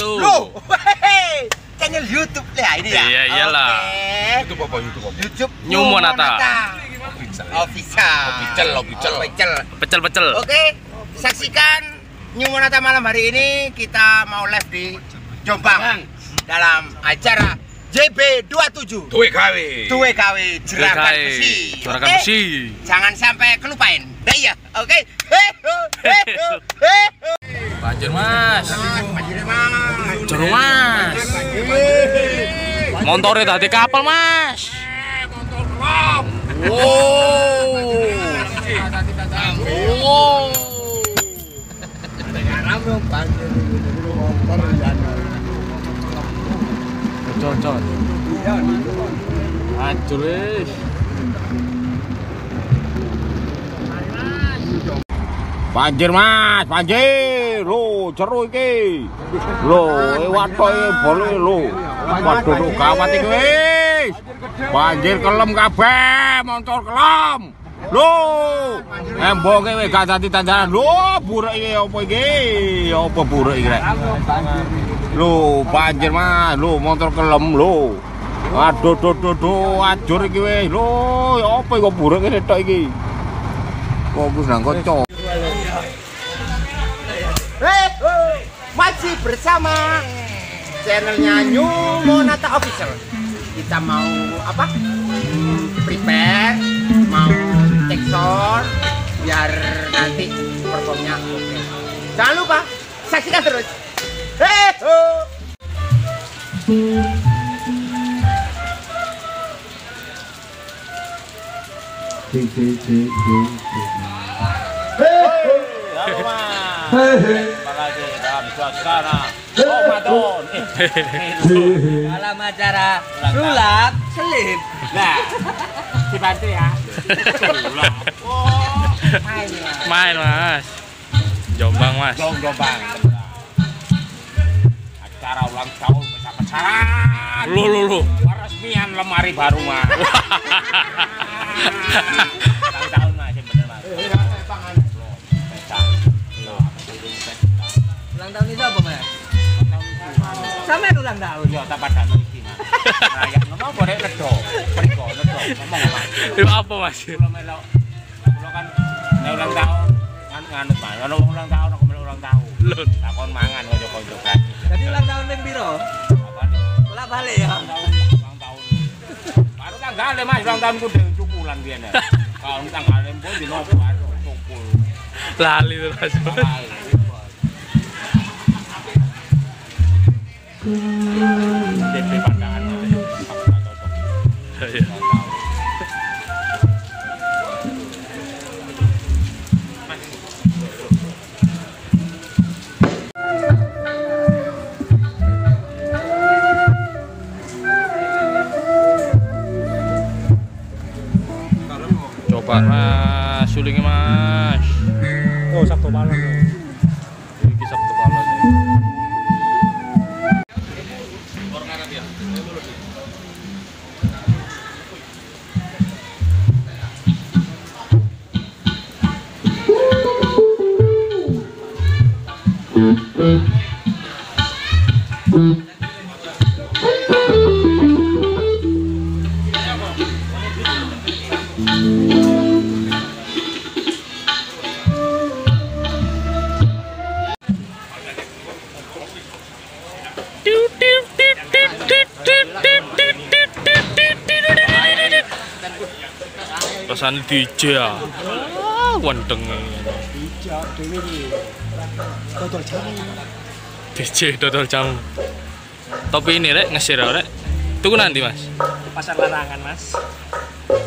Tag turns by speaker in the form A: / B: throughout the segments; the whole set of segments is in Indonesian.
A: wabarakatuh.
B: Loh, hehehe, channel YouTube ya ini ya.
A: Iya, iyalah.
B: Oke.
C: YouTube apa YouTube apa?
B: YouTube
A: New Monata.
C: Bisa.
B: Official.
C: Official, official.
B: Official.
A: Pecel-pecel.
B: Oke, saksikan New Monata malam hari ini kita mau live di Jombang dalam acara JB27
C: Duwe gawe.
B: Duwe KW Jeragan
A: DKI,
B: Besi.
A: Juragan besi.
B: Jangan sampai kelupain. Nah, iya, oke. Heho.
A: Banjir, Mas.
B: Banjir, Mas.
A: Montore tadi kapal, Mas. Wow. Wow. Cocok. Hancur, wis.
C: Banjir Mas, banjir. Lho, jero iki. Lho, e watoke bole lho. Waduh, lho, gawat iki wis. Banjir kelem kabeh, motor kelem. Lho, emboke wis gak dadi tanjakan. Lho, buruk iki apa iki? Apa buruk iki rek? Lho, banjir Mas. Lho, motor kelem lho. Aduh, duh, duh, duh, ajur iki wis. Lho, apa kok buruk iki tok iki? Kok wis nang kocok.
B: Masih bersama channelnya New Monata Official. Kita mau apa? Prepare, mau take sound biar nanti performnya oke. Jangan lupa saksikan terus. Heho.
D: Dalam acara sulap selip
C: Nah, dibantu ya.
A: Main, Mas. Jombang, Mas.
C: Dong, Jombang. Acara ulang tahun besar-besaran.
A: Lu lu lu.
C: Peresmian lemari baru, Mas. ulang tahun
D: itu apa mas sampai ulang tahun
C: Ya, tak pada Mas. Nah, ya ngomong boleh redo. Priko, redo. Ngomong, Mas.
A: Apa, Mas?
C: Kula melok. Kula kan ulang tahun kan nganut, Mas. Wong ulang tahun aku melok ulang tahun. Takon mangan kanca-kanca gratis.
D: jadi ulang tahun yang biro
C: Apa nih?
D: bolak balik ya
C: ulang tahun ulang tahun baru tanggal mas ulang tahunku udah cukulan biar kalau tanggal pun di nopo cukul
A: Lali tuh, Mas. Rasanya DJ ya. Ah, wendeng. DJ dodol jamu. Topi ini rek ngesir rek. Tunggu nanti mas.
D: pasar larangan mas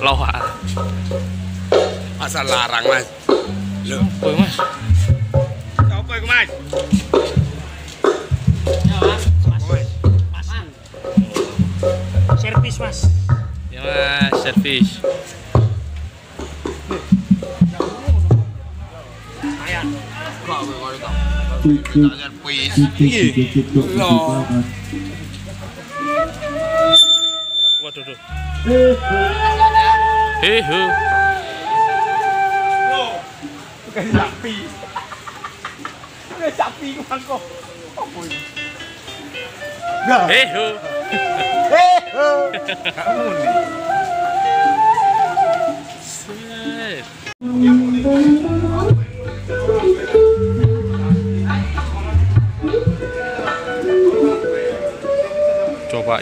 A: Loha.
C: asal larang mas
A: Woi mas.
C: apa itu mas
D: servis mas
A: Ya mas, servis. 我知
B: 道嗯
A: 嗯嗯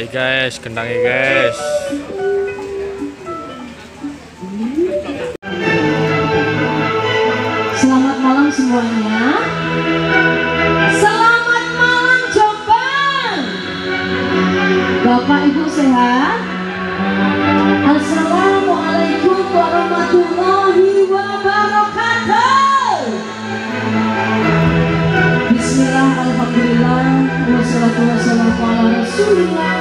A: I guys, kendangi guys.
E: Selamat malam semuanya. Selamat malam Jombang. Bapak Ibu sehat? Assalamualaikum warahmatullahi wabarakatuh. Bismillah, Alhamdulillah, ala rasulillah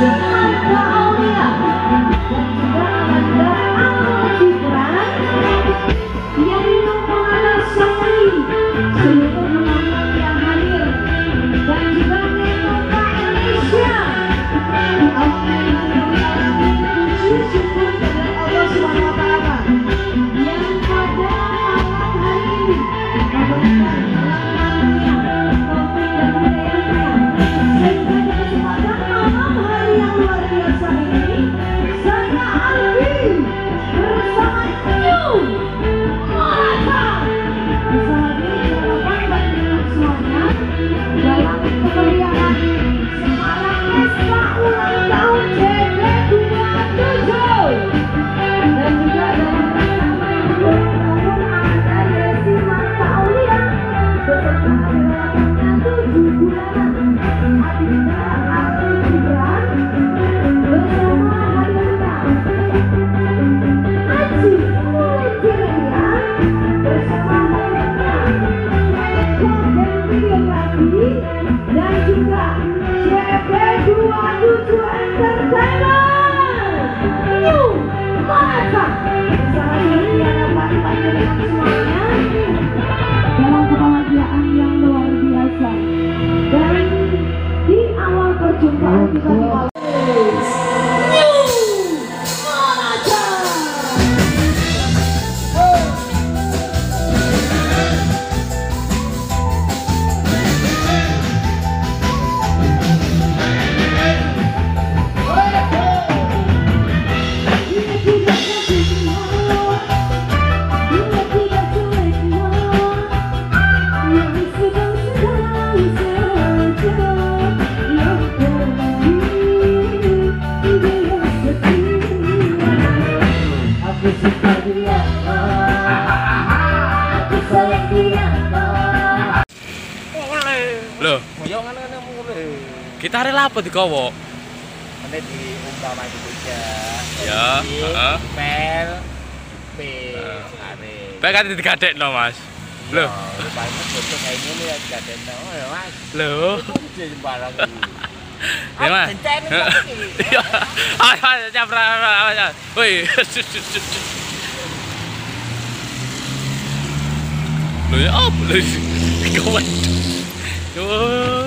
E: Yeah.
A: Loh,
D: Yo ngono-ngono mulai.
A: kita rela apa di kowo?
D: Ini di umpama Indonesia.
A: Ya, heeh.
D: Pel P
A: Nah.
D: are.
A: Baik kan digadek no mas. Loh,
D: Rupanya foto kayak gini ya gak ada no ya mas.
A: loh.
D: Jadi sembarang.
A: Ya mas. Iya. Ayo, ayo, capra. Woi. Loh ya apa? Kawan. Good.